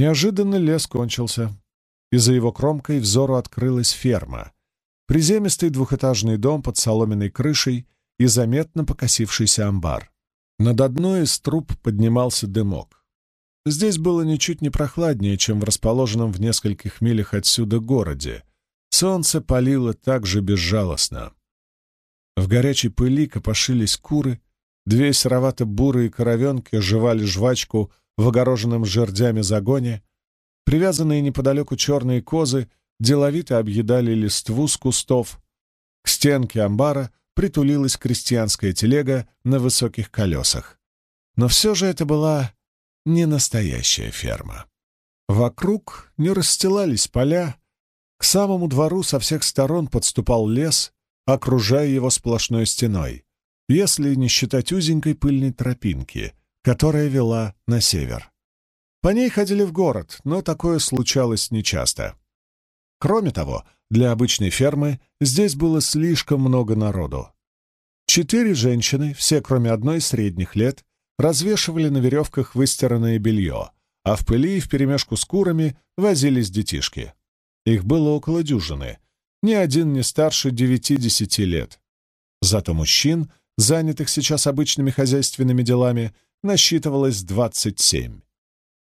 Неожиданно лес кончился, и за его кромкой взору открылась ферма. Приземистый двухэтажный дом под соломенной крышей и заметно покосившийся амбар. Над одной из труб поднимался дымок. Здесь было ничуть не прохладнее, чем в расположенном в нескольких милях отсюда городе. Солнце палило так же безжалостно. В горячей пыли копошились куры, две серовато-бурые коровенки жевали жвачку в огороженном жердями загоне, привязанные неподалеку черные козы деловито объедали листву с кустов. К стенке амбара притулилась крестьянская телега на высоких колесах. Но все же это была не настоящая ферма. Вокруг не расстилались поля, к самому двору со всех сторон подступал лес, окружая его сплошной стеной, если не считать узенькой пыльной тропинки, которая вела на север. По ней ходили в город, но такое случалось нечасто. Кроме того, для обычной фермы здесь было слишком много народу. Четыре женщины, все кроме одной средних лет, развешивали на веревках выстиранное белье, а в пыли и вперемешку с курами возились детишки. Их было около дюжины, ни один не старше девяти-десяти лет. Зато мужчин, занятых сейчас обычными хозяйственными делами, насчитывалось двадцать семь.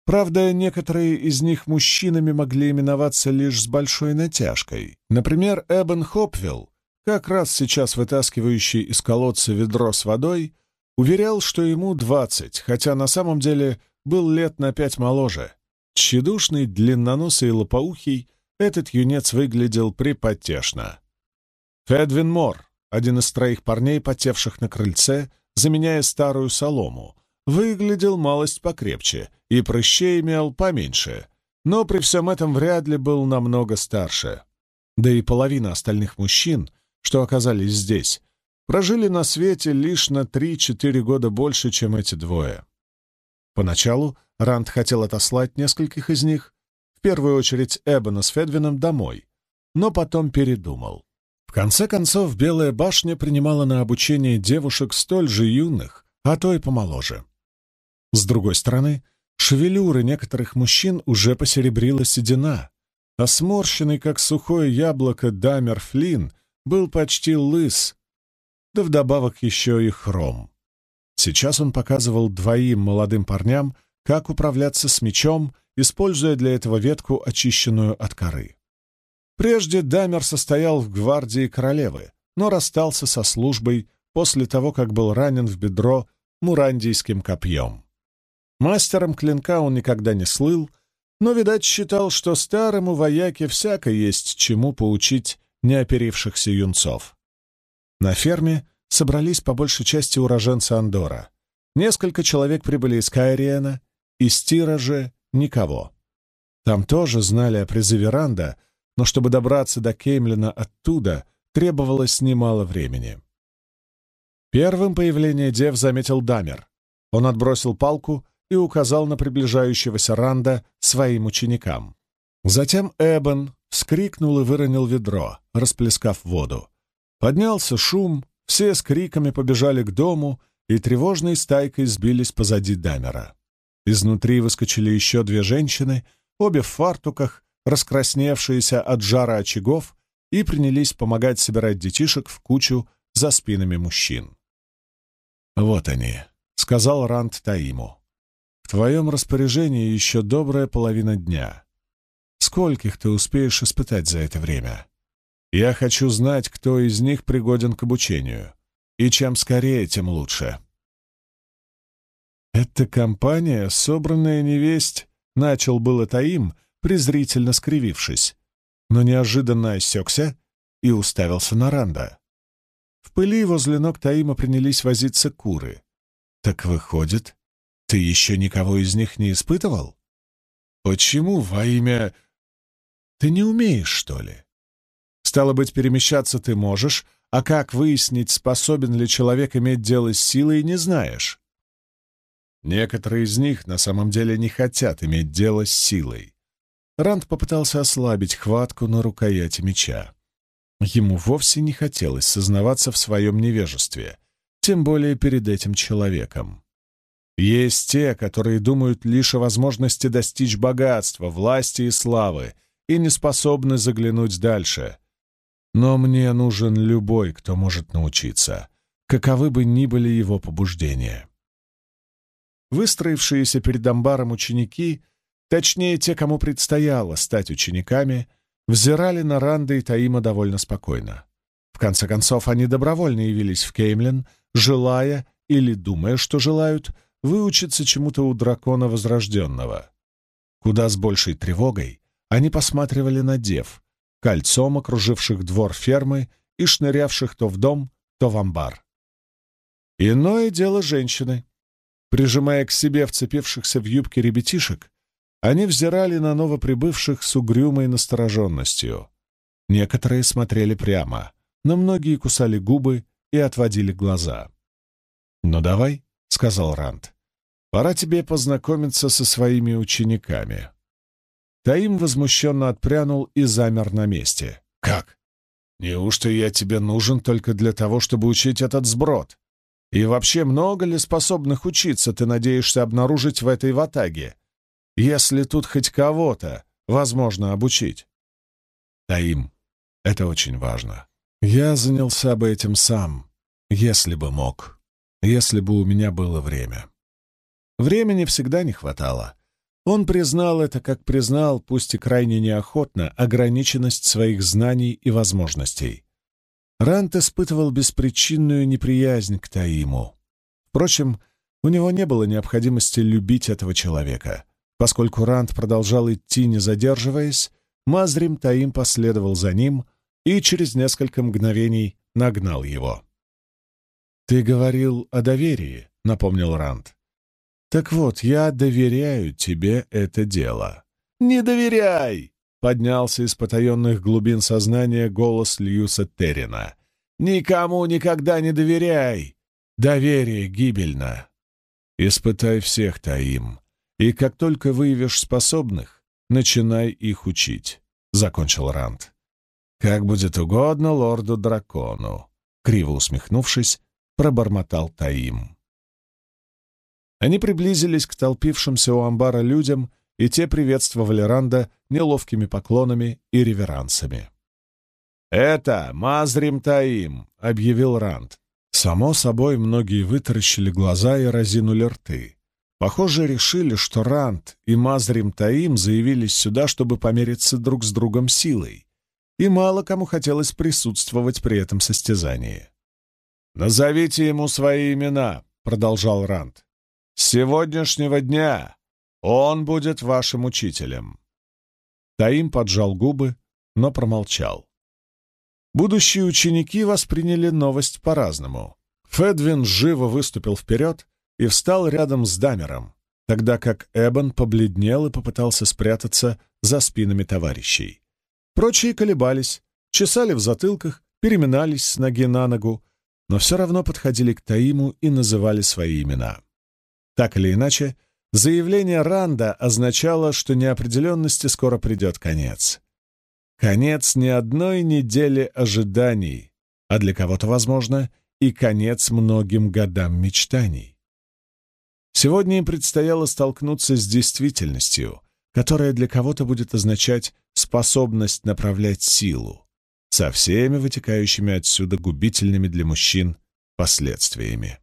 Правда, некоторые из них мужчинами могли именоваться лишь с большой натяжкой. Например, Эбен Хопвилл, как раз сейчас вытаскивающий из колодца ведро с водой, уверял, что ему двадцать, хотя на самом деле был лет на пять моложе. Тщедушный, длинноносый и лопоухий, этот юнец выглядел припотешно. Федвин Мор, один из троих парней, потевших на крыльце, заменяя старую солому, выглядел малость покрепче и прыщей имел поменьше, но при всем этом вряд ли был намного старше. Да и половина остальных мужчин, что оказались здесь, прожили на свете лишь на 3-4 года больше, чем эти двое. Поначалу Ранд хотел отослать нескольких из них, в первую очередь Эбона с Федвином, домой, но потом передумал. В конце концов, Белая башня принимала на обучение девушек столь же юных, а то и помоложе. С другой стороны, шевелюры некоторых мужчин уже посеребрила седина, а сморщенный, как сухое яблоко, Дамер Флинн был почти лыс, да вдобавок еще и хром. Сейчас он показывал двоим молодым парням, как управляться с мечом используя для этого ветку, очищенную от коры. Прежде Дамер состоял в гвардии королевы, но расстался со службой после того, как был ранен в бедро мурандийским копьем. Мастером клинка он никогда не слыл, но, видать, считал, что старому вояке всяко есть чему поучить неоперившихся юнцов. На ферме собрались по большей части уроженцы Андора. Несколько человек прибыли из Кайриена, из Тира же Никого. Там тоже знали о призыве Ранда, но чтобы добраться до Кеймлина оттуда, требовалось немало времени. Первым появление дев заметил Дамер. Он отбросил палку и указал на приближающегося Ранда своим ученикам. Затем Эбен вскрикнул и выронил ведро, расплескав воду. Поднялся шум, все с криками побежали к дому и тревожной стайкой сбились позади Дамера. Изнутри выскочили еще две женщины, обе в фартуках, раскрасневшиеся от жара очагов, и принялись помогать собирать детишек в кучу за спинами мужчин. «Вот они», — сказал Ранд Таиму. «В твоем распоряжении еще добрая половина дня. Скольких ты успеешь испытать за это время? Я хочу знать, кто из них пригоден к обучению. И чем скорее, тем лучше». «Это компания, собранная невесть», — начал было Таим, презрительно скривившись, но неожиданно осекся и уставился на Ранда. В пыли возле ног Таима принялись возиться куры. «Так выходит, ты еще никого из них не испытывал? Почему во имя... Ты не умеешь, что ли? Стало быть, перемещаться ты можешь, а как выяснить, способен ли человек иметь дело с силой, не знаешь. Некоторые из них на самом деле не хотят иметь дело с силой. Ранд попытался ослабить хватку на рукояти меча. Ему вовсе не хотелось сознаваться в своем невежестве, тем более перед этим человеком. Есть те, которые думают лишь о возможности достичь богатства, власти и славы, и не способны заглянуть дальше. Но мне нужен любой, кто может научиться, каковы бы ни были его побуждения. Выстроившиеся перед амбаром ученики, точнее те, кому предстояло стать учениками, взирали на Ранда и Таима довольно спокойно. В конце концов, они добровольно явились в Кеймлин, желая или думая, что желают, выучиться чему-то у дракона Возрожденного. Куда с большей тревогой они посматривали на дев, кольцом окруживших двор фермы и шнырявших то в дом, то в амбар. Иное дело женщины. Прижимая к себе вцепившихся в юбки ребятишек, они взирали на новоприбывших с угрюмой настороженностью. Некоторые смотрели прямо, но многие кусали губы и отводили глаза. «Ну давай», — сказал Ранд, — «пора тебе познакомиться со своими учениками». Таим возмущенно отпрянул и замер на месте. «Как? Неужто я тебе нужен только для того, чтобы учить этот сброд? И вообще, много ли способных учиться ты надеешься обнаружить в этой ватаге, если тут хоть кого-то возможно обучить?» «Таим, это очень важно. Я занялся бы этим сам, если бы мог, если бы у меня было время». Времени всегда не хватало. Он признал это, как признал, пусть и крайне неохотно, ограниченность своих знаний и возможностей. Рант испытывал беспричинную неприязнь к Таиму. Впрочем, у него не было необходимости любить этого человека. Поскольку Рант продолжал идти, не задерживаясь, Мазрим Таим последовал за ним и через несколько мгновений нагнал его. «Ты говорил о доверии», — напомнил Рант. Так вот, я доверяю тебе это дело. Не доверяй! Поднялся из потаенных глубин сознания голос Льюса Террина. «Никому никогда не доверяй! Доверие гибельно! Испытай всех, Таим, и как только выявишь способных, начинай их учить», — закончил Ранд. «Как будет угодно лорду-дракону», — криво усмехнувшись, пробормотал Таим. Они приблизились к толпившимся у амбара людям, и те приветствовали Ранда неловкими поклонами и реверансами. «Это Мазрим Таим», — объявил Ранд. Само собой, многие вытаращили глаза и разинули рты. Похоже, решили, что Ранд и Мазрим Таим заявились сюда, чтобы помериться друг с другом силой, и мало кому хотелось присутствовать при этом состязании. «Назовите ему свои имена», — продолжал Ранд. С сегодняшнего дня он будет вашим учителем. Таим поджал губы, но промолчал. Будущие ученики восприняли новость по-разному. Федвин живо выступил вперед и встал рядом с Дамером, тогда как Эбон побледнел и попытался спрятаться за спинами товарищей. Прочие колебались, чесали в затылках, переминались с ноги на ногу, но все равно подходили к Таиму и называли свои имена. Так или иначе, заявление Ранда означало, что неопределенности скоро придет конец. Конец не одной недели ожиданий, а для кого-то, возможно, и конец многим годам мечтаний. Сегодня им предстояло столкнуться с действительностью, которая для кого-то будет означать способность направлять силу, со всеми вытекающими отсюда губительными для мужчин последствиями.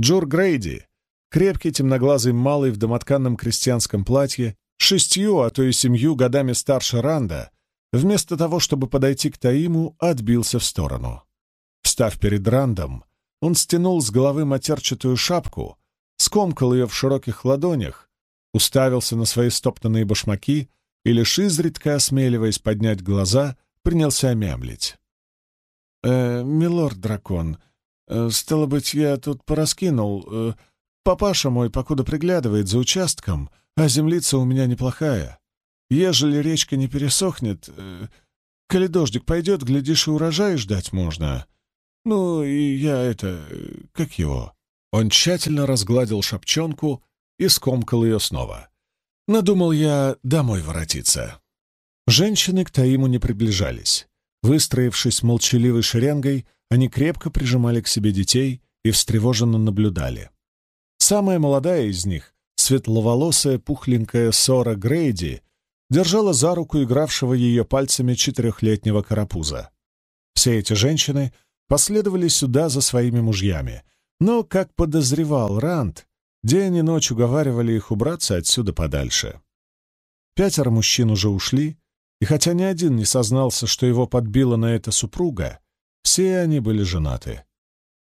Джур Грейди, крепкий темноглазый малый в домотканном крестьянском платье, шестью, а то и семью годами старше Ранда, вместо того, чтобы подойти к Таиму, отбился в сторону. Встав перед Рандом, он стянул с головы матерчатую шапку, скомкал ее в широких ладонях, уставился на свои стоптанные башмаки и, лишь изредка осмеливаясь поднять глаза, принялся мямлить. «Э, «Милорд-дракон, Э, «Стало быть, я тут пораскинул. Э, папаша мой покуда приглядывает за участком, а землица у меня неплохая. Ежели речка не пересохнет, э, коли дождик пойдет, глядишь, и урожай ждать можно. Ну, и я это... как его?» Он тщательно разгладил шапчонку и скомкал ее снова. Надумал я домой воротиться. Женщины к Таиму не приближались. Выстроившись молчаливой шеренгой, они крепко прижимали к себе детей и встревоженно наблюдали. Самая молодая из них, светловолосая пухленькая Сора Грейди, держала за руку игравшего ее пальцами четырехлетнего карапуза. Все эти женщины последовали сюда за своими мужьями, но, как подозревал Ранд, день и ночь уговаривали их убраться отсюда подальше. Пятеро мужчин уже ушли, и хотя ни один не сознался, что его подбила на это супруга, все они были женаты.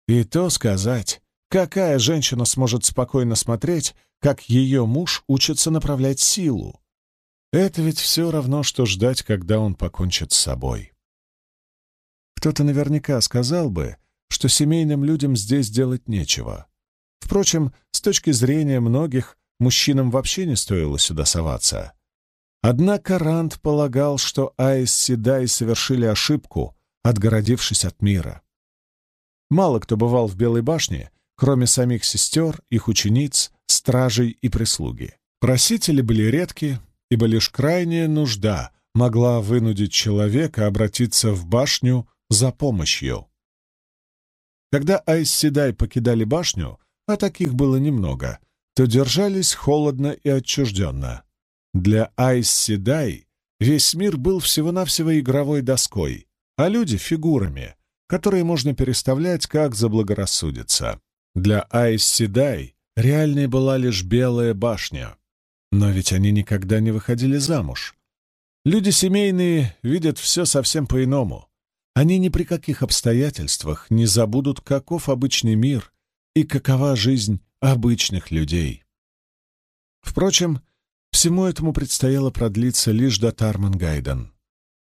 И то сказать, какая женщина сможет спокойно смотреть, как ее муж учится направлять силу? Это ведь все равно, что ждать, когда он покончит с собой. Кто-то наверняка сказал бы, что семейным людям здесь делать нечего. Впрочем, с точки зрения многих, мужчинам вообще не стоило сюда соваться. Однако Ранд полагал, что Айс Седай совершили ошибку, отгородившись от мира. Мало кто бывал в Белой башне, кроме самих сестер, их учениц, стражей и прислуги. Просители были редки, ибо лишь крайняя нужда могла вынудить человека обратиться в башню за помощью. Когда Айс Седай покидали башню, а таких было немного, то держались холодно и отчужденно. Для Айс Седай весь мир был всего-навсего игровой доской, а люди — фигурами, которые можно переставлять как заблагорассудится. Для Айс Седай реальной была лишь Белая башня. Но ведь они никогда не выходили замуж. Люди семейные видят все совсем по-иному. Они ни при каких обстоятельствах не забудут, каков обычный мир и какова жизнь обычных людей. Впрочем, всему этому предстояло продлиться лишь до Тармангайден.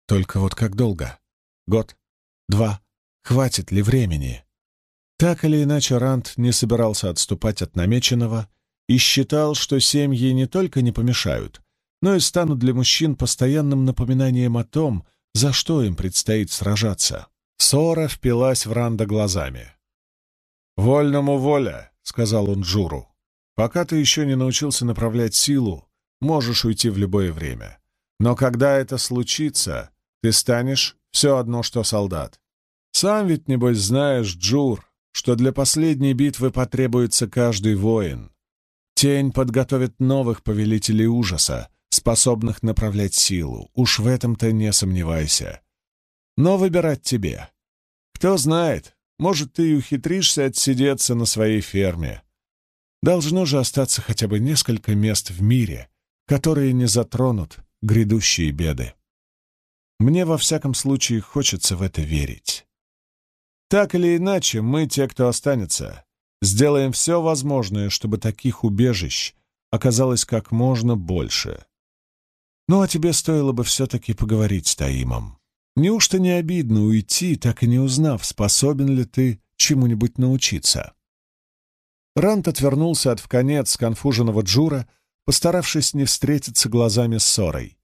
Только вот как долго? Год? Два? Хватит ли времени? Так или иначе, Ранд не собирался отступать от намеченного и считал, что семьи не только не помешают, но и станут для мужчин постоянным напоминанием о том, за что им предстоит сражаться. Сора впилась в Ранда глазами. «Вольному воля», — сказал он Джуру. «Пока ты еще не научился направлять силу, можешь уйти в любое время. Но когда это случится, ты станешь все одно, что солдат. Сам ведь, небось, знаешь, Джур, что для последней битвы потребуется каждый воин. Тень подготовит новых повелителей ужаса, способных направлять силу. Уж в этом-то не сомневайся. Но выбирать тебе. Кто знает, может, ты и ухитришься отсидеться на своей ферме. Должно же остаться хотя бы несколько мест в мире, которые не затронут грядущие беды. Мне, во всяком случае, хочется в это верить. Так или иначе, мы, те, кто останется, сделаем все возможное, чтобы таких убежищ оказалось как можно больше. Ну, а тебе стоило бы все-таки поговорить с Таимом. Неужто не обидно уйти, так и не узнав, способен ли ты чему-нибудь научиться?» Рант отвернулся от вконец конфуженного Джура, постаравшись не встретиться глазами с ссорой.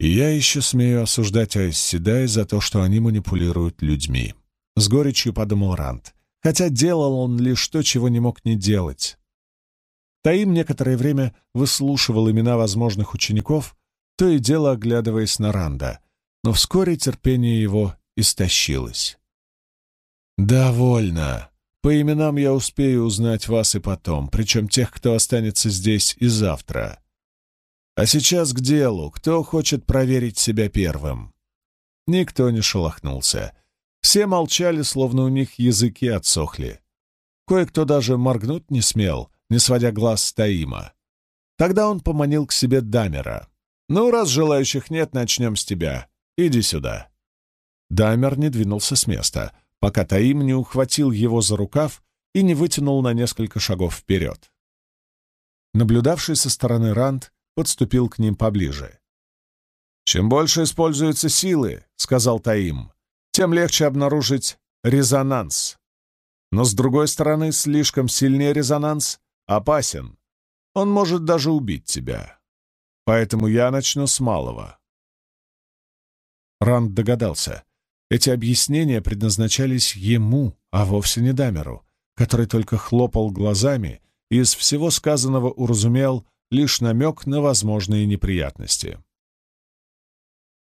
«И я еще смею осуждать Айсседай за то, что они манипулируют людьми», — с горечью подумал Рант, хотя делал он лишь то, чего не мог не делать. Таим некоторое время выслушивал имена возможных учеников, то и дело оглядываясь на Ранда, но вскоре терпение его истощилось. «Довольно. По именам я успею узнать вас и потом, причем тех, кто останется здесь и завтра. А сейчас к делу. Кто хочет проверить себя первым?» Никто не шелохнулся. Все молчали, словно у них языки отсохли. Кое-кто даже моргнуть не смел, не сводя глаз с Таима. Тогда он поманил к себе Дамера. «Ну, раз желающих нет, начнем с тебя. Иди сюда». Дамер не двинулся с места, пока Таим не ухватил его за рукав и не вытянул на несколько шагов вперед. Наблюдавший со стороны Ранд подступил к ним поближе. «Чем больше используется силы, — сказал Таим, тем легче обнаружить резонанс. Но, с другой стороны, слишком сильный резонанс опасен. Он может даже убить тебя. Поэтому я начну с малого. Ранд догадался. Эти объяснения предназначались ему, а вовсе не Дамеру, который только хлопал глазами и из всего сказанного уразумел лишь намек на возможные неприятности.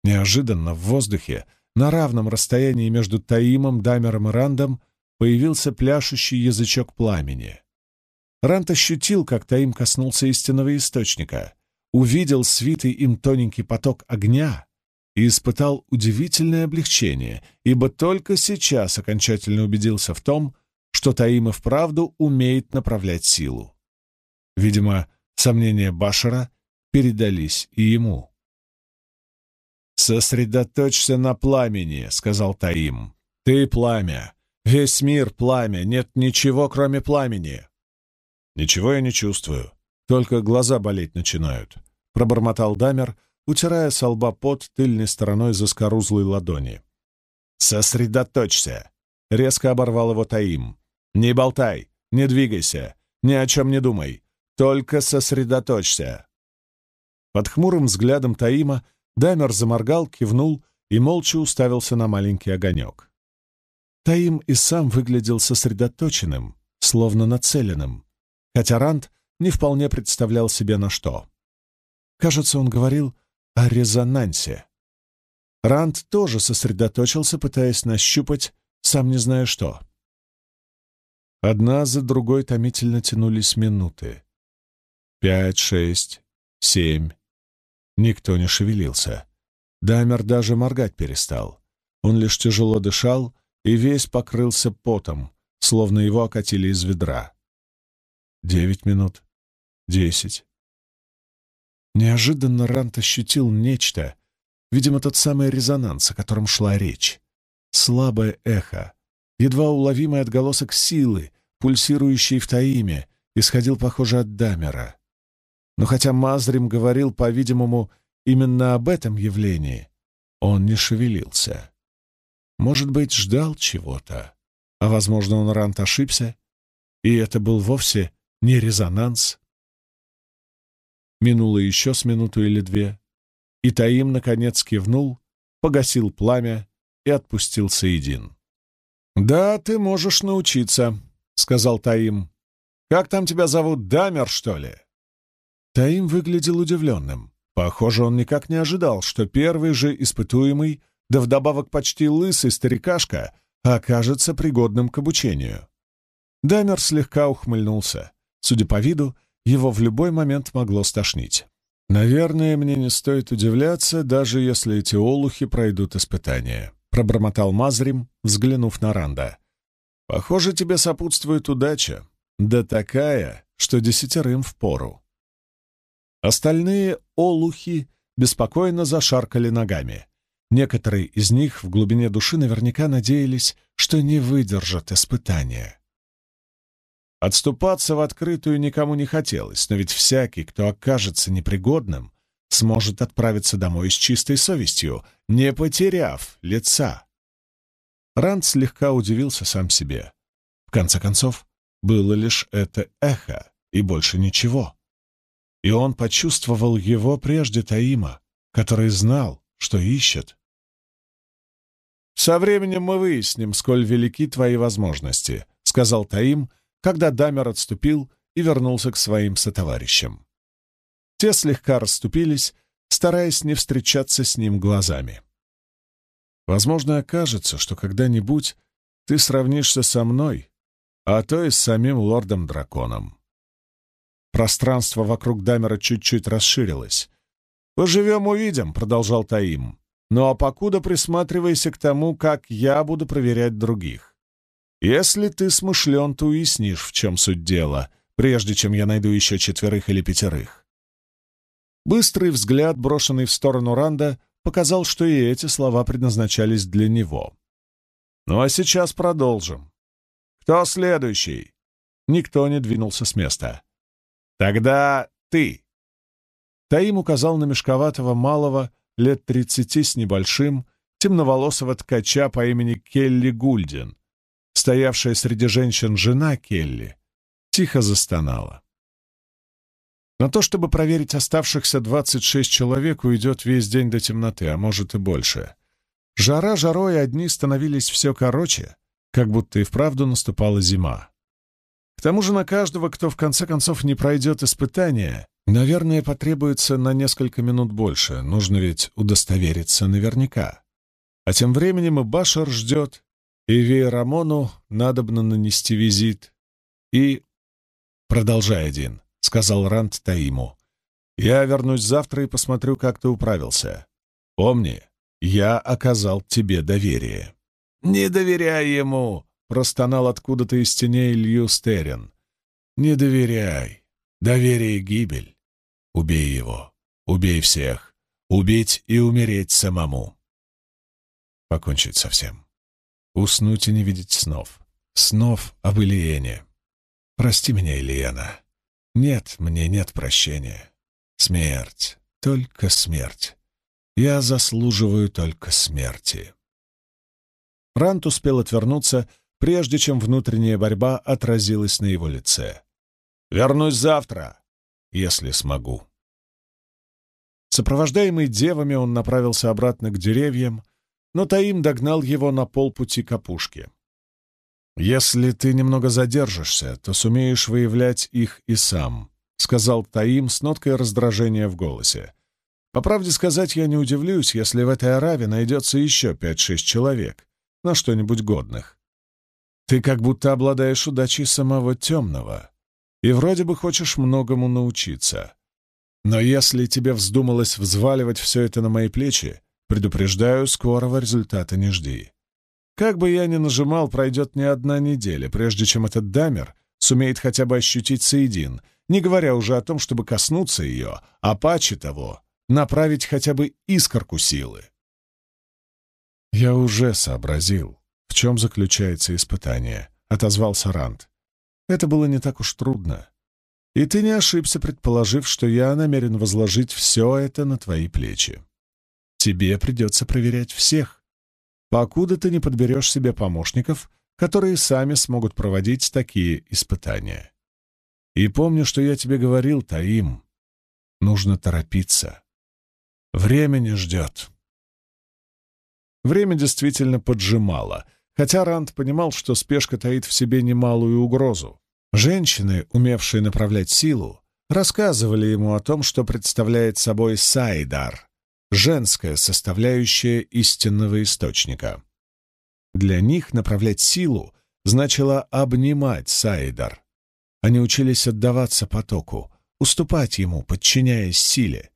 Неожиданно в воздухе на равном расстоянии между Таимом, Дамером и Рандом появился пляшущий язычок пламени. Рант ощутил, как Таим коснулся истинного источника, увидел свитый им тоненький поток огня и испытал удивительное облегчение, ибо только сейчас окончательно убедился в том, что Таим и вправду умеет направлять силу. Видимо, сомнения Башара передались и ему. «Сосредоточься на пламени», — сказал Таим. «Ты пламя. Весь мир пламя. Нет ничего, кроме пламени». «Ничего я не чувствую. Только глаза болеть начинают», — пробормотал Дамер, утирая со лба пот тыльной стороной заскорузлой ладони. «Сосредоточься!» — резко оборвал его Таим. «Не болтай, не двигайся, ни о чем не думай. Только сосредоточься!» Под хмурым взглядом Таима Дамер заморгал, кивнул и молча уставился на маленький огонек. Таим и сам выглядел сосредоточенным, словно нацеленным, хотя Ранд не вполне представлял себе на что. Кажется, он говорил о резонансе. Ранд тоже сосредоточился, пытаясь нащупать, сам не зная что. Одна за другой томительно тянулись минуты. Пять, шесть, семь. Никто не шевелился. Даймер даже моргать перестал. Он лишь тяжело дышал и весь покрылся потом, словно его окатили из ведра. Девять минут. Десять. Неожиданно Рант ощутил нечто, видимо, тот самый резонанс, о котором шла речь. Слабое эхо, едва уловимый отголосок силы, пульсирующий в Таиме, исходил, похоже, от Дамера. Но хотя Мазрим говорил, по-видимому, именно об этом явлении, он не шевелился. Может быть, ждал чего-то, а, возможно, он Рант ошибся, и это был вовсе не резонанс. Минуло еще с минуту или две, и Таим, наконец, кивнул, погасил пламя и отпустил Саидин. «Да, ты можешь научиться», — сказал Таим. «Как там тебя зовут, Дамер, что ли?» Таим выглядел удивленным. Похоже, он никак не ожидал, что первый же испытуемый, да вдобавок почти лысый старикашка, окажется пригодным к обучению. Дамер слегка ухмыльнулся. Судя по виду, его в любой момент могло стошнить. «Наверное, мне не стоит удивляться, даже если эти олухи пройдут испытания», — пробормотал Мазрим, взглянув на Ранда. «Похоже, тебе сопутствует удача. Да такая, что десятерым впору». Остальные олухи беспокойно зашаркали ногами. Некоторые из них в глубине души наверняка надеялись, что не выдержат испытания. Отступаться в открытую никому не хотелось, но ведь всякий, кто окажется непригодным, сможет отправиться домой с чистой совестью, не потеряв лица. Ранд слегка удивился сам себе. В конце концов, было лишь это эхо и больше ничего и он почувствовал его прежде Таима, который знал, что ищет. «Со временем мы выясним, сколь велики твои возможности», — сказал Таим, когда Дамер отступил и вернулся к своим сотоварищам. Те слегка расступились, стараясь не встречаться с ним глазами. «Возможно, окажется, что когда-нибудь ты сравнишься со мной, а то и с самим лордом-драконом. Пространство вокруг Дамера чуть-чуть расширилось. «Поживем — увидим», — продолжал Таим. «Ну а покуда присматривайся к тому, как я буду проверять других. Если ты смышлен, то уяснишь, в чем суть дела, прежде чем я найду еще четверых или пятерых». Быстрый взгляд, брошенный в сторону Ранда, показал, что и эти слова предназначались для него. «Ну а сейчас продолжим. Кто следующий?» Никто не двинулся с места. «Тогда ты!» Таим указал на мешковатого малого, лет тридцати с небольшим, темноволосого ткача по имени Келли Гульдин. Стоявшая среди женщин жена Келли тихо застонала. На то, чтобы проверить оставшихся 26 человек, уйдет весь день до темноты, а может и больше. Жара жарой одни становились все короче, как будто и вправду наступала зима. К тому же на каждого, кто в конце концов не пройдет испытание, наверное, потребуется на несколько минут больше. Нужно ведь удостовериться наверняка. А тем временем и Башар ждет, и Вейрамону надобно нанести визит, и... «Продолжай один», — сказал Ранд Таиму. «Я вернусь завтра и посмотрю, как ты управился. Помни, я оказал тебе доверие». «Не доверяй ему!» — простонал откуда-то из теней Илью Стерин. «Не доверяй. Доверие — гибель. Убей его. Убей всех. Убить и умереть самому». Покончить со всем. Уснуть и не видеть снов. Снов об Ильене. Прости меня, Ильена. Нет, мне нет прощения. Смерть. Только смерть. Я заслуживаю только смерти. Рант успел отвернуться, прежде чем внутренняя борьба отразилась на его лице. «Вернусь завтра, если смогу». Сопровождаемый девами, он направился обратно к деревьям, но Таим догнал его на полпути к опушке. «Если ты немного задержишься, то сумеешь выявлять их и сам», — сказал Таим с ноткой раздражения в голосе. «По правде сказать, я не удивлюсь, если в этой Араве найдется еще пять-шесть человек, на что-нибудь годных. Ты как будто обладаешь удачей самого темного, и вроде бы хочешь многому научиться. Но если тебе вздумалось взваливать все это на мои плечи, предупреждаю, скорого результата не жди. Как бы я ни нажимал, пройдет не одна неделя, прежде чем этот дамер сумеет хотя бы ощутить Саидин, не говоря уже о том, чтобы коснуться ее, а паче того, направить хотя бы искорку силы. «Я уже сообразил, в чем заключается испытание», — отозвался Ранд. «Это было не так уж трудно. И ты не ошибся, предположив, что я намерен возложить все это на твои плечи. Тебе придется проверять всех, покуда ты не подберешь себе помощников, которые сами смогут проводить такие испытания. И помни, что я тебе говорил, Таим, нужно торопиться. Время не ждет». Время действительно поджимало, хотя Ранд понимал, что спешка таит в себе немалую угрозу. Женщины, умевшие направлять силу, рассказывали ему о том, что представляет собой Сайдар, женская составляющая истинного источника. Для них направлять силу значило обнимать Сайдар. Они учились отдаваться потоку, уступать ему, подчиняясь силе.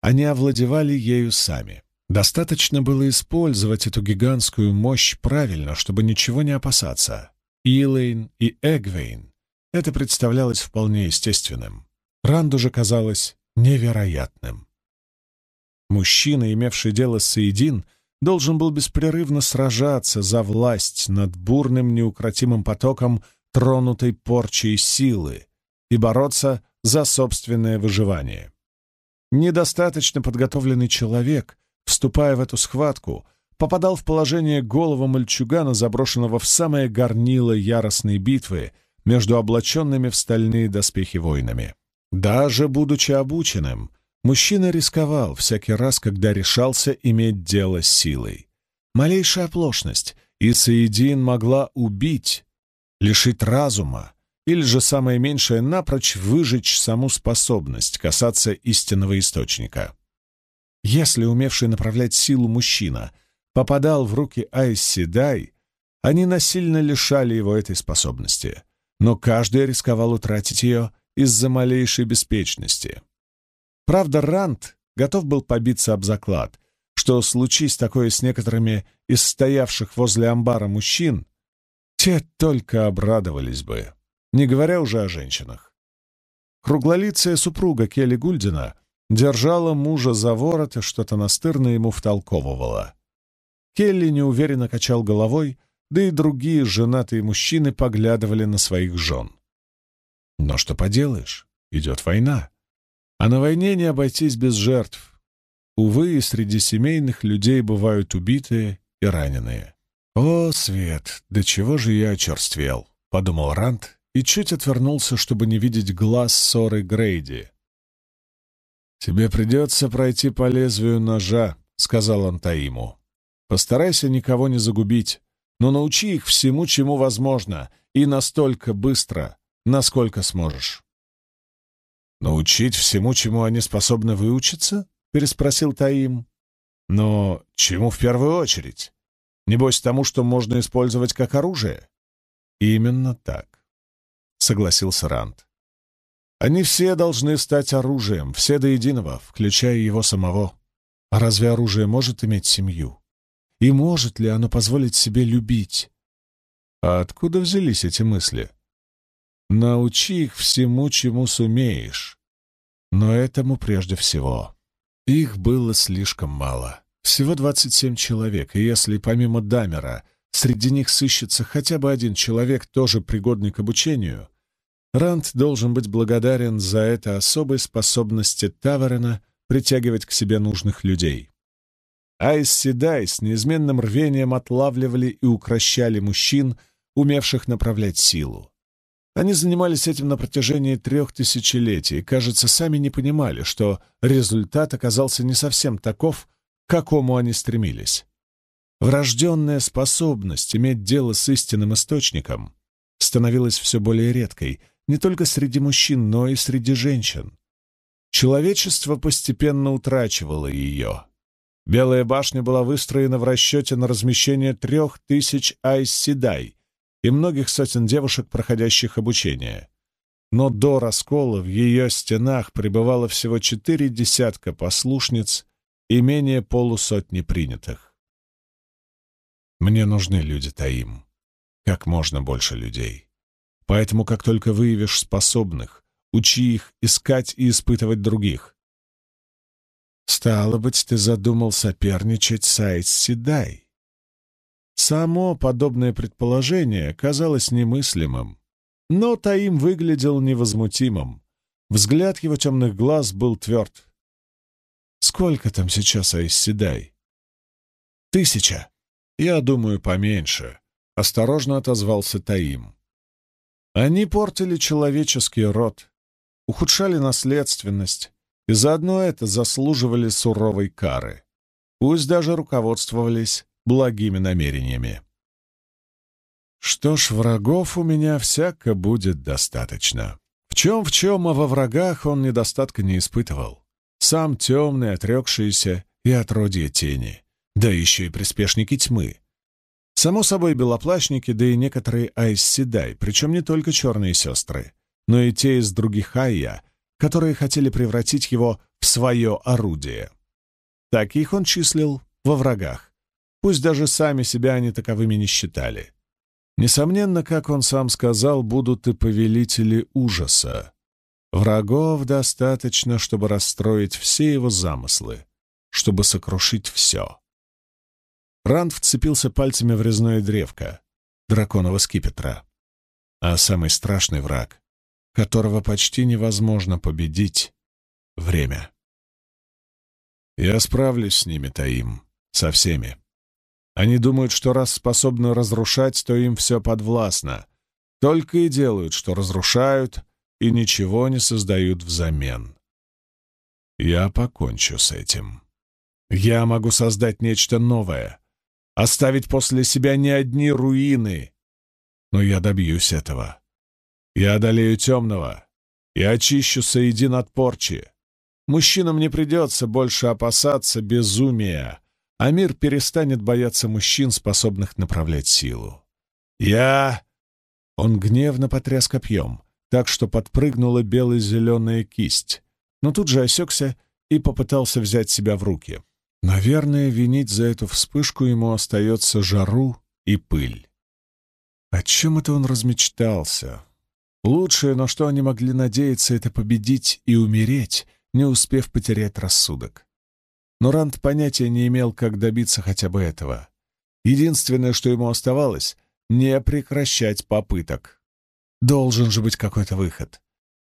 Они овладевали ею сами. Достаточно было использовать эту гигантскую мощь правильно, чтобы ничего не опасаться. Илэйн и Эгвейн это представлялось вполне естественным. Ранду же казалось невероятным. Мужчина, имевший дело с Саидин, должен был беспрерывно сражаться за власть над бурным неукротимым потоком тронутой порчей силы и бороться за собственное выживание. Недостаточно подготовленный человек вступая в эту схватку, попадал в положение голого мальчугана, заброшенного в самое горнило яростной битвы между облаченными в стальные доспехи воинами. Даже будучи обученным, мужчина рисковал всякий раз, когда решался иметь дело с силой. Малейшая оплошность, и Саидин могла убить, лишить разума, или же самое меньшее напрочь выжечь саму способность касаться истинного источника. Если умевший направлять силу мужчина попадал в руки Айси Дай, они насильно лишали его этой способности, но каждый рисковал утратить ее из-за малейшей беспечности. Правда, Рант готов был побиться об заклад, что, случись такое с некоторыми из стоявших возле амбара мужчин, те только обрадовались бы, не говоря уже о женщинах. Круглолицая супруга Келли Гульдина держала мужа за ворот и что-то настырно ему втолковывала. Келли неуверенно качал головой, да и другие женатые мужчины поглядывали на своих жен. Но что поделаешь, идет война. А на войне не обойтись без жертв. Увы, и среди семейных людей бывают убитые и раненые. «О, Свет, до чего же я очерствел!» — подумал Рант и чуть отвернулся, чтобы не видеть глаз ссоры Грейди, «Тебе придется пройти по лезвию ножа», — сказал он Таиму. «Постарайся никого не загубить, но научи их всему, чему возможно, и настолько быстро, насколько сможешь». «Научить всему, чему они способны выучиться?» — переспросил Таим. «Но чему в первую очередь? Небось тому, что можно использовать как оружие?» «Именно так», — согласился Ранд. Они все должны стать оружием, все до единого, включая его самого. А разве оружие может иметь семью? И может ли оно позволить себе любить? А откуда взялись эти мысли? Научи их всему, чему сумеешь. Но этому прежде всего. Их было слишком мало. Всего 27 человек, и если помимо Дамера среди них сыщется хотя бы один человек, тоже пригодный к обучению, Ранд должен быть благодарен за это особой способности Таверена притягивать к себе нужных людей. Айс и Дай с неизменным рвением отлавливали и укращали мужчин, умевших направлять силу. Они занимались этим на протяжении трех тысячелетий и, кажется, сами не понимали, что результат оказался не совсем таков, к какому они стремились. Врожденная способность иметь дело с истинным источником становилась все более редкой не только среди мужчин, но и среди женщин. Человечество постепенно утрачивало ее. Белая башня была выстроена в расчете на размещение трех тысяч айсседай и многих сотен девушек, проходящих обучение. Но до раскола в ее стенах пребывало всего четыре десятка послушниц и менее полусотни принятых. Мне нужны люди Таим. Как можно больше людей. Поэтому, как только выявишь способных, учи их искать и испытывать других. Стало быть, ты задумал соперничать с Айс Седай. Само подобное предположение казалось немыслимым, но Таим выглядел невозмутимым. Взгляд его темных глаз был тверд. Сколько там сейчас Айсседай? Тысяча. Я думаю, поменьше. Осторожно отозвался Таим. Они портили человеческий род, ухудшали наследственность, и заодно это заслуживали суровой кары. Пусть даже руководствовались благими намерениями. Что ж, врагов у меня всяко будет достаточно. В чем в чем, а во врагах он недостатка не испытывал сам темный, отрекшийся и отродье тени, да еще и приспешники тьмы. Само собой, белоплащники, да и некоторые айсседай, причем не только черные сестры, но и те из других айя, которые хотели превратить его в свое орудие. Таких он числил во врагах, пусть даже сами себя они таковыми не считали. Несомненно, как он сам сказал, будут и повелители ужаса, Врагов достаточно, чтобы расстроить все его замыслы, чтобы сокрушить все. Ранд вцепился пальцами в резное древко драконового скипетра. А самый страшный враг, которого почти невозможно победить — время. Я справлюсь с ними, Таим, со всеми. Они думают, что раз способны разрушать, то им все подвластно. Только и делают, что разрушают — и ничего не создают взамен. Я покончу с этим. Я могу создать нечто новое, оставить после себя не одни руины, но я добьюсь этого. Я одолею темного и очищу Саидин от порчи. Мужчинам не придется больше опасаться безумия, а мир перестанет бояться мужчин, способных направлять силу. Я... Он гневно потряс копьем так что подпрыгнула бело-зеленая кисть, но тут же осекся и попытался взять себя в руки. Наверное, винить за эту вспышку ему остается жару и пыль. О чем это он размечтался? Лучшее, на что они могли надеяться, это победить и умереть, не успев потерять рассудок. Но Ранд понятия не имел, как добиться хотя бы этого. Единственное, что ему оставалось — не прекращать попыток. Должен же быть какой-то выход.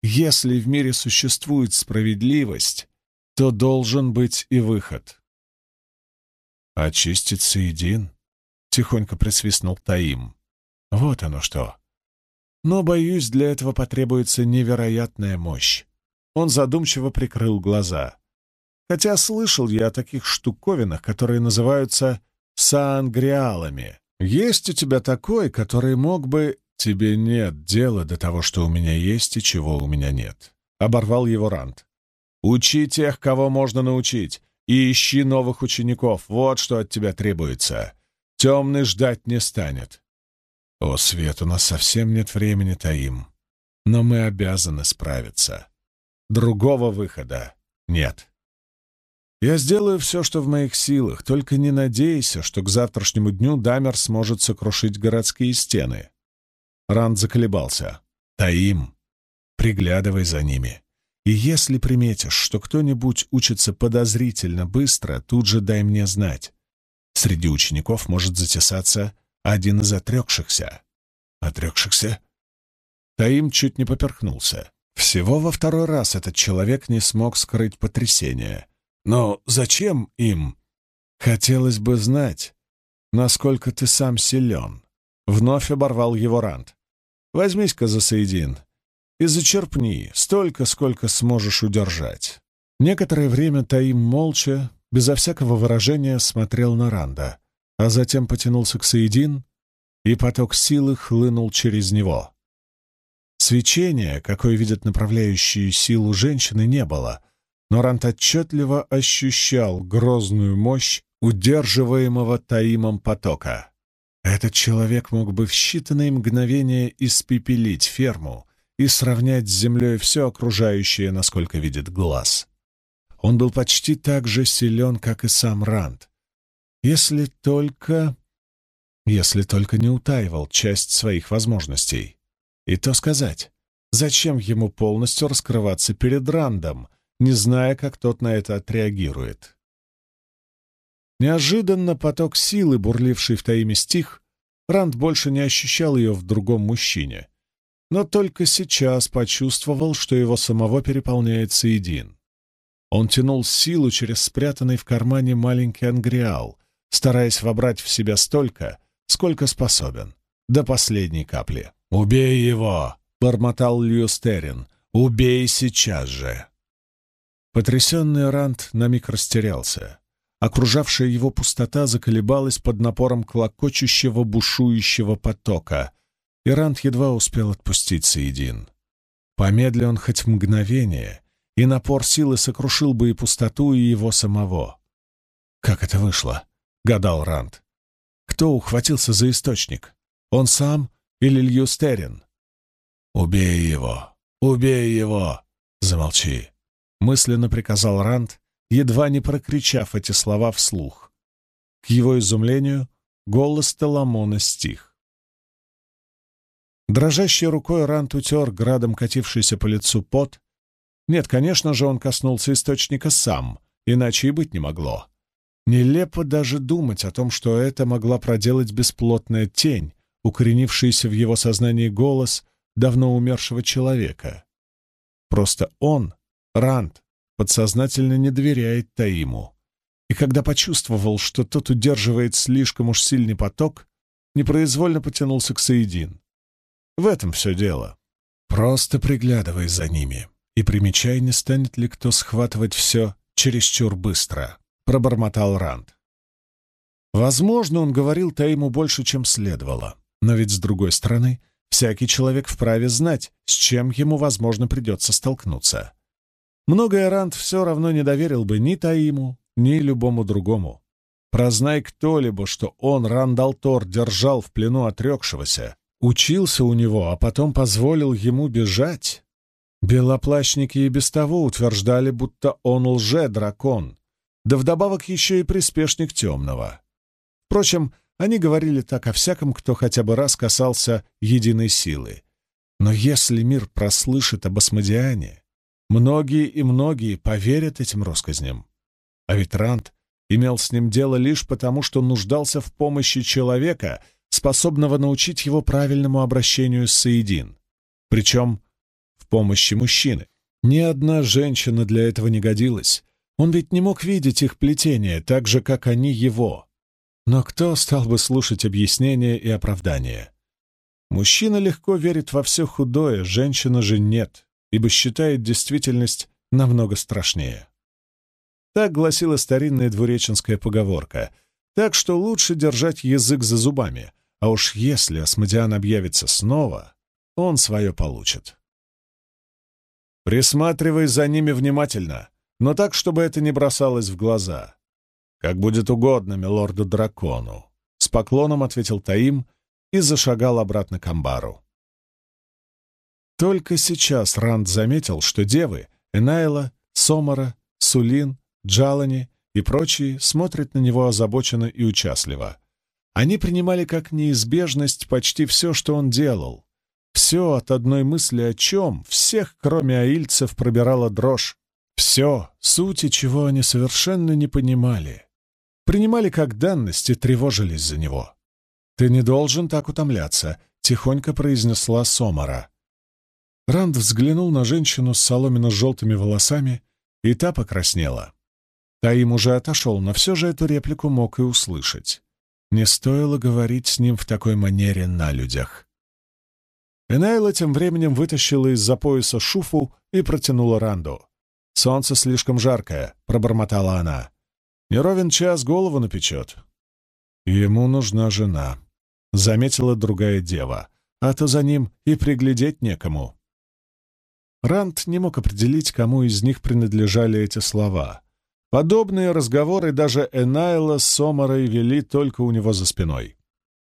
Если в мире существует справедливость, то должен быть и выход. «Очистить Саидин?» — тихонько присвистнул Таим. «Вот оно что. Но, боюсь, для этого потребуется невероятная мощь». Он задумчиво прикрыл глаза. Хотя слышал я о таких штуковинах, которые называются саангриалами. Есть у тебя такой, который мог бы «Тебе нет дела до того, что у меня есть и чего у меня нет», — оборвал его Рант. «Учи тех, кого можно научить, и ищи новых учеников, вот что от тебя требуется. Темный ждать не станет». «О, Свет, у нас совсем нет времени, Таим. Но мы обязаны справиться. Другого выхода нет. Я сделаю все, что в моих силах, только не надейся, что к завтрашнему дню Дамер сможет сокрушить городские стены. Ранд заколебался. Таим, приглядывай за ними. И если приметишь, что кто-нибудь учится подозрительно быстро, тут же дай мне знать. Среди учеников может затесаться один из отрекшихся. Отрекшихся? Таим чуть не поперхнулся. Всего во второй раз этот человек не смог скрыть потрясение — но зачем им? Хотелось бы знать, насколько ты сам силен. Вновь оборвал его Рант. Возьмись-ка за Саидин и зачерпни столько, сколько сможешь удержать. Некоторое время Таим молча, безо всякого выражения, смотрел на Ранда, а затем потянулся к Саидин, и поток силы хлынул через него. Свечения, какое видят направляющие силу женщины, не было — но Рант отчетливо ощущал грозную мощь удерживаемого Таимом потока. Этот человек мог бы в считанные мгновения испепелить ферму и сравнять с землей все окружающее, насколько видит глаз. Он был почти так же силен, как и сам Ранд. Если только... Если только не утаивал часть своих возможностей. И то сказать, зачем ему полностью раскрываться перед Рандом, не зная, как тот на это отреагирует. Неожиданно поток силы, бурливший в Таиме стих, Ранд больше не ощущал ее в другом мужчине, но только сейчас почувствовал, что его самого переполняет Саидин. Он тянул силу через спрятанный в кармане маленький ангриал, стараясь вобрать в себя столько, сколько способен, до последней капли. «Убей его!» — бормотал Льюстерин. «Убей сейчас же!» Потрясенный Рант на миг растерялся. Окружавшая его пустота заколебалась под напором клокочущего, бушующего потока, и Рант едва успел отпустить Саидин. Помедли он хоть мгновение, и напор силы сокрушил бы и пустоту, и его самого. «Как это вышло?» — гадал Рант. «Кто ухватился за источник? Он сам или Льюстерин?» «Убей его! Убей его!» «Замолчи!» Мысленно приказал Ранд, едва не прокричав эти слова вслух. К его изумлению голос Теламона стих. Дрожащей рукой Рант утер градом катившийся по лицу пот. Нет, конечно же, он коснулся источника сам, иначе и быть не могло. Нелепо даже думать о том, что это могла проделать бесплотная тень, укоренившаяся в его сознании голос давно умершего человека. Просто он Ранд подсознательно не доверяет Таиму. И когда почувствовал, что тот удерживает слишком уж сильный поток, непроизвольно потянулся к Саидин. В этом все дело. Просто приглядывай за ними и примечай, не станет ли кто схватывать все чересчур быстро, — пробормотал Ранд. Возможно, он говорил Таиму больше, чем следовало, но ведь, с другой стороны, всякий человек вправе знать, с чем ему, возможно, придется столкнуться. Многое Ранд все равно не доверил бы ни Таиму, ни любому другому. Прознай кто-либо, что он, Рандалтор, держал в плену отрекшегося, учился у него, а потом позволил ему бежать. Белоплащники и без того утверждали, будто он лже-дракон, да вдобавок еще и приспешник темного. Впрочем, они говорили так о всяком, кто хотя бы раз касался единой силы. Но если мир прослышит об Асмодиане, Многие и многие поверят этим россказням. А ведь Рант имел с ним дело лишь потому, что нуждался в помощи человека, способного научить его правильному обращению с Саидин. Причем в помощи мужчины. Ни одна женщина для этого не годилась. Он ведь не мог видеть их плетение, так же, как они его. Но кто стал бы слушать объяснения и оправдания? Мужчина легко верит во все худое, женщина же нет ибо считает действительность намного страшнее. Так гласила старинная двуреченская поговорка, так что лучше держать язык за зубами, а уж если Асмодиан объявится снова, он свое получит. Присматривай за ними внимательно, но так, чтобы это не бросалось в глаза. Как будет угодно милорду-дракону, — с поклоном ответил Таим и зашагал обратно к амбару. Только сейчас Ранд заметил, что девы — Энайла, Сомара, Сулин, Джалани и прочие смотрят на него озабоченно и участливо. Они принимали как неизбежность почти все, что он делал. Все от одной мысли о чем всех, кроме аильцев, пробирала дрожь. Все, сути чего они совершенно не понимали. Принимали как данность и тревожились за него. «Ты не должен так утомляться», — тихонько произнесла Сомара. Ранд взглянул на женщину с соломенно-желтыми волосами, и та покраснела. Таим уже отошел, но все же эту реплику мог и услышать. Не стоило говорить с ним в такой манере на людях. Энайла тем временем вытащила из-за пояса шуфу и протянула Ранду. «Солнце слишком жаркое», — пробормотала она. «Не ровен час голову напечет». «Ему нужна жена», — заметила другая дева, «а то за ним и приглядеть некому». Ранд не мог определить, кому из них принадлежали эти слова. Подобные разговоры даже Энайла с Сомарой вели только у него за спиной.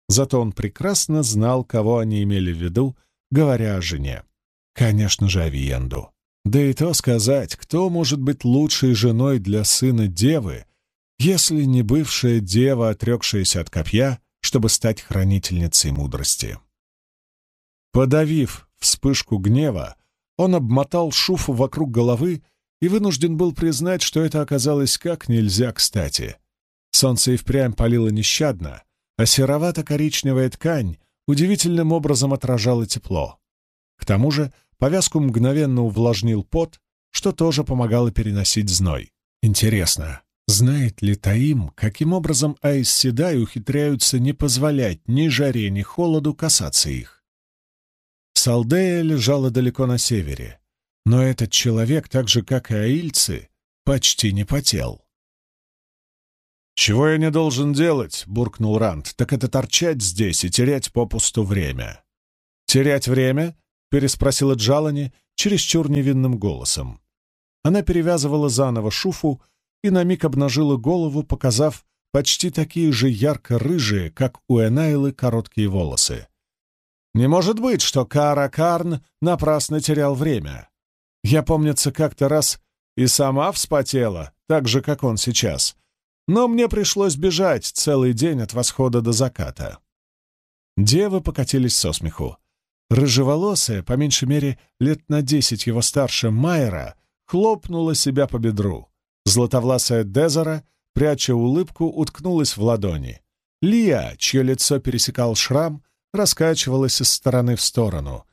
Зато он прекрасно знал, кого они имели в виду, говоря о жене. Конечно же, Авиенду. Да и то сказать, кто может быть лучшей женой для сына девы, если не бывшая дева, отрекшаяся от копья, чтобы стать хранительницей мудрости. Подавив вспышку гнева, он обмотал шуфу вокруг головы и вынужден был признать, что это оказалось как нельзя кстати. Солнце и впрямь палило нещадно, а серовато-коричневая ткань удивительным образом отражала тепло. К тому же повязку мгновенно увлажнил пот, что тоже помогало переносить зной. Интересно, знает ли Таим, каким образом Айс Седай ухитряются не позволять ни жаре, ни холоду касаться их? Салдея лежала далеко на севере, но этот человек, так же, как и аильцы, почти не потел. «Чего я не должен делать?» — буркнул Ранд. «Так это торчать здесь и терять попусту время». «Терять время?» — переспросила Джалани чересчур невинным голосом. Она перевязывала заново шуфу и на миг обнажила голову, показав почти такие же ярко-рыжие, как у Энайлы, короткие волосы. «Не может быть, что Кара Карн напрасно терял время. Я, помнится, как-то раз и сама вспотела, так же, как он сейчас. Но мне пришлось бежать целый день от восхода до заката. Девы покатились со смеху. Рыжеволосая, по меньшей мере, лет на десять его старше Майера, хлопнула себя по бедру. Златовласая Дезера, пряча улыбку, уткнулась в ладони. Лия, чье лицо пересекал шрам, раскачивалась из стороны в сторону,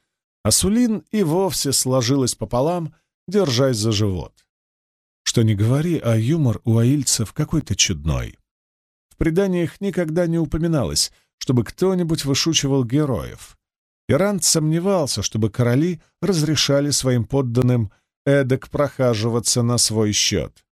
а Сулин и вовсе сложилась пополам, держась за живот. Что не говори, а юмор у аильцев какой-то чудной. В преданиях никогда не упоминалось, чтобы кто-нибудь вышучивал героев. Ирант сомневался, чтобы короли разрешали своим подданным эдак прохаживаться на свой счет.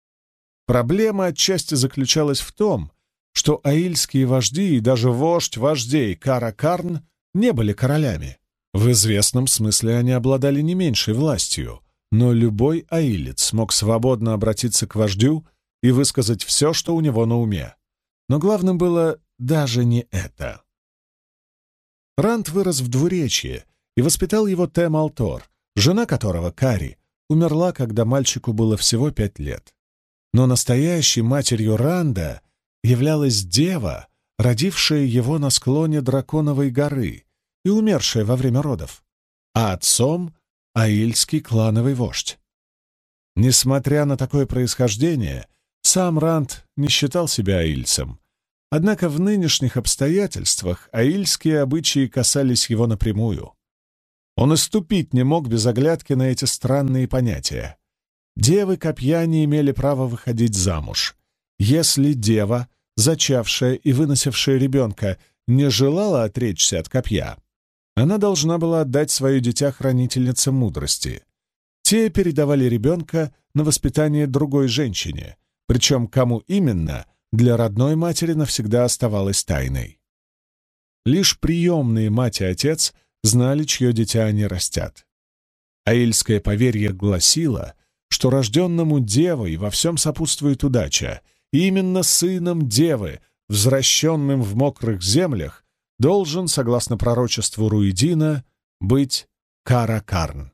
Проблема отчасти заключалась в том, что аильские вожди и даже вождь вождей Каракарн не были королями. В известном смысле они обладали не меньшей властью, но любой аилец мог свободно обратиться к вождю и высказать все, что у него на уме. Но главным было даже не это. Рант вырос в двуречье и воспитал его Тем Алтор, жена которого, Кари, умерла, когда мальчику было всего пять лет. Но настоящей матерью Ранда являлась дева, родившая его на склоне Драконовой горы — и умершая во время родов, а отцом — аильский клановый вождь. Несмотря на такое происхождение, сам Ранд не считал себя аильцем, однако в нынешних обстоятельствах аильские обычаи касались его напрямую. Он и ступить не мог без оглядки на эти странные понятия. Девы копья не имели права выходить замуж. Если дева, зачавшая и выносившая ребенка, не желала отречься от копья, она должна была отдать свое дитя хранительнице мудрости. Те передавали ребенка на воспитание другой женщине, причем кому именно, для родной матери навсегда оставалось тайной. Лишь приемные мать и отец знали, чье дитя они растят. Аильское поверье гласило, что рожденному девой во всем сопутствует удача, именно сыном девы, взращенным в мокрых землях, должен, согласно пророчеству Руидина, быть Кара Карн.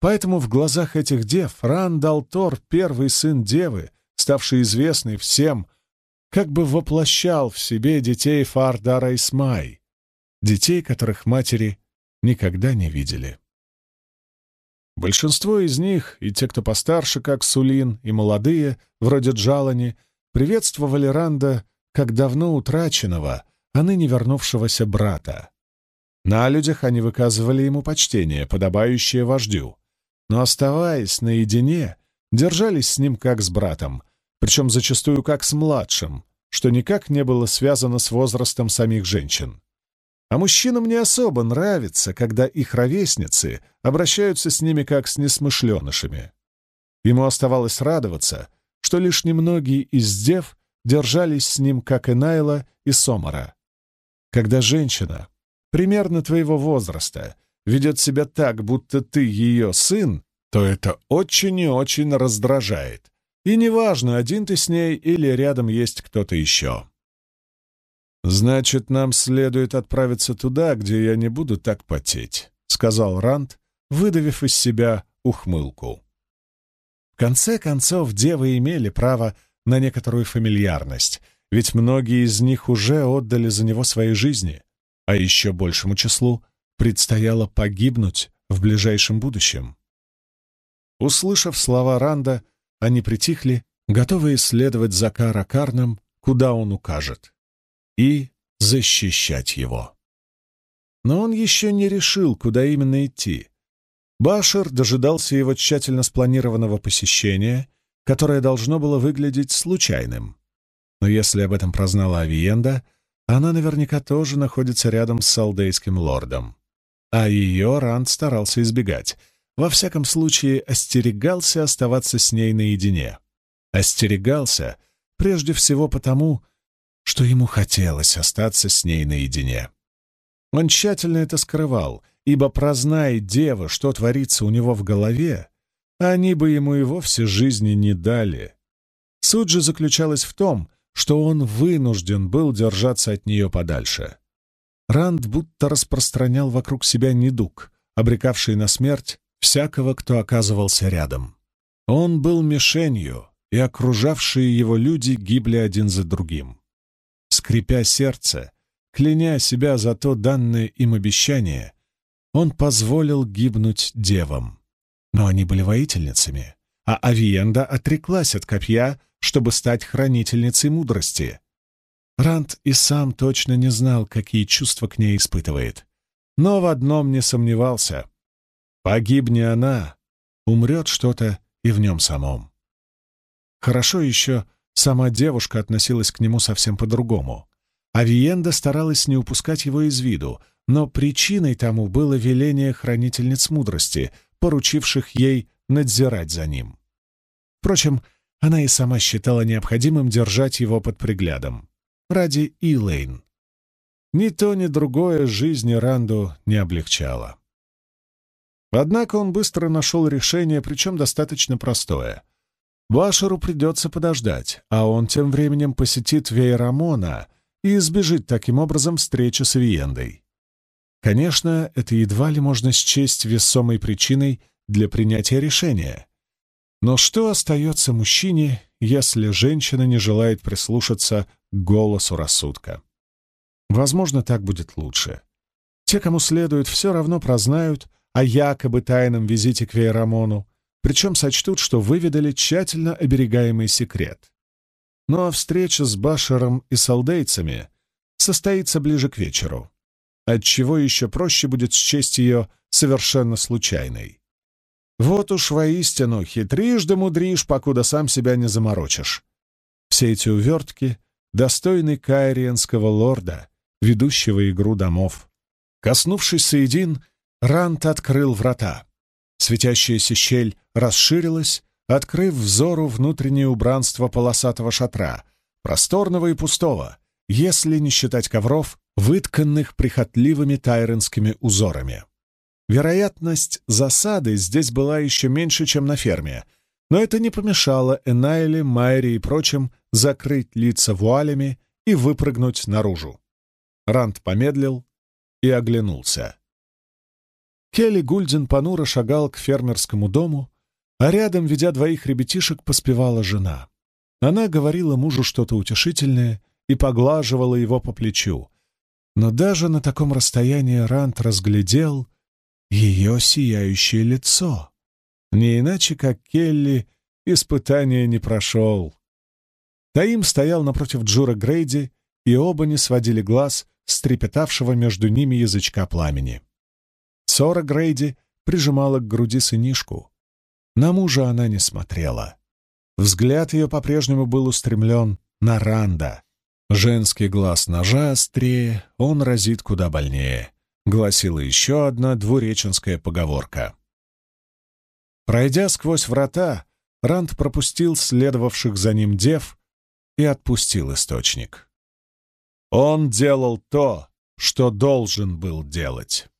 Поэтому в глазах этих дев Ран Далтор, первый сын девы, ставший известный всем, как бы воплощал в себе детей Фардара Исмай, детей, которых матери никогда не видели. Большинство из них, и те, кто постарше, как Сулин, и молодые, вроде Джалани, приветствовали Ранда как давно утраченного, а ныне вернувшегося брата. На людях они выказывали ему почтение, подобающее вождю, но, оставаясь наедине, держались с ним как с братом, причем зачастую как с младшим, что никак не было связано с возрастом самих женщин. А мужчинам не особо нравится, когда их ровесницы обращаются с ними как с несмышленышами. Ему оставалось радоваться, что лишь немногие из дев держались с ним, как и Найла и Сомара. Когда женщина, примерно твоего возраста, ведет себя так, будто ты ее сын, то это очень и очень раздражает. И неважно, один ты с ней или рядом есть кто-то еще. «Значит, нам следует отправиться туда, где я не буду так потеть», — сказал Ранд, выдавив из себя ухмылку. В конце концов, девы имели право на некоторую фамильярность, ведь многие из них уже отдали за него свои жизни, а еще большему числу предстояло погибнуть в ближайшем будущем. Услышав слова Ранда, они притихли, готовые следовать за Кара Карном, куда он укажет, и защищать его. Но он еще не решил, куда именно идти. Башер дожидался его тщательно спланированного посещения, которое должно было выглядеть случайным. Но если об этом прознала Авиенда, она наверняка тоже находится рядом с салдейским лордом а ее Ранд старался избегать. Во всяком случае, остерегался оставаться с ней наедине. Остерегался прежде всего потому, что ему хотелось остаться с ней наедине. Он тщательно это скрывал, ибо прознай дева, что творится у него в голове, они бы ему и вовсе жизни не дали. Суть же заключалась в том, что он вынужден был держаться от нее подальше. Ранд будто распространял вокруг себя недуг, обрекавший на смерть всякого, кто оказывался рядом. Он был мишенью, и окружавшие его люди гибли один за другим. Скрипя сердце, кляня себя за то данное им обещание, он позволил гибнуть девам. Но они были воительницами, а Авиенда отреклась от копья, чтобы стать хранительницей мудрости. Ранд и сам точно не знал, какие чувства к ней испытывает. Но в одном не сомневался. Погибни она, умрет что-то и в нем самом. Хорошо еще сама девушка относилась к нему совсем по-другому. Авиенда старалась не упускать его из виду, но причиной тому было веление хранительниц мудрости, поручивших ей надзирать за ним. Впрочем, она и сама считала необходимым держать его под приглядом ради Илэйн. Ни то, ни другое жизни Ранду не облегчало. Однако он быстро нашел решение, причем достаточно простое. Башеру придется подождать, а он тем временем посетит Вейрамона и избежит таким образом встречи с Виендой. Конечно, это едва ли можно счесть весомой причиной для принятия решения. Но что остается мужчине, если женщина не желает прислушаться к голосу рассудка? Возможно, так будет лучше. Те, кому следует, все равно прознают о якобы тайном визите к Вейрамону, причем сочтут, что выведали тщательно оберегаемый секрет. Ну а встреча с Башером и солдейцами состоится ближе к вечеру, отчего еще проще будет счесть ее совершенно случайной. Вот уж воистину хитришь да мудришь, покуда сам себя не заморочишь. Все эти увертки достойны кайриенского лорда, ведущего игру домов. Коснувшись Саидин, Рант открыл врата. Светящаяся щель расширилась, открыв взору внутреннее убранство полосатого шатра, просторного и пустого, если не считать ковров, вытканных прихотливыми тайренскими узорами. Вероятность засады здесь была еще меньше, чем на ферме, но это не помешало Энайле, Майре и прочим закрыть лица вуалями и выпрыгнуть наружу. Ранд помедлил и оглянулся. Келли Гульдин понуро шагал к фермерскому дому, а рядом, ведя двоих ребятишек, поспевала жена. Она говорила мужу что-то утешительное и поглаживала его по плечу. Но даже на таком расстоянии Рант разглядел ее сияющее лицо. Не иначе, как Келли испытание не прошел. Таим стоял напротив Джура Грейди, и оба не сводили глаз с трепетавшего между ними язычка пламени. Сора Грейди прижимала к груди сынишку. На мужа она не смотрела. Взгляд ее по-прежнему был устремлен на Ранда. «Женский глаз ножа острее, он разит куда больнее», — гласила еще одна двуреченская поговорка. Пройдя сквозь врата, Ранд пропустил следовавших за ним дев и отпустил источник. Он делал то, что должен был делать.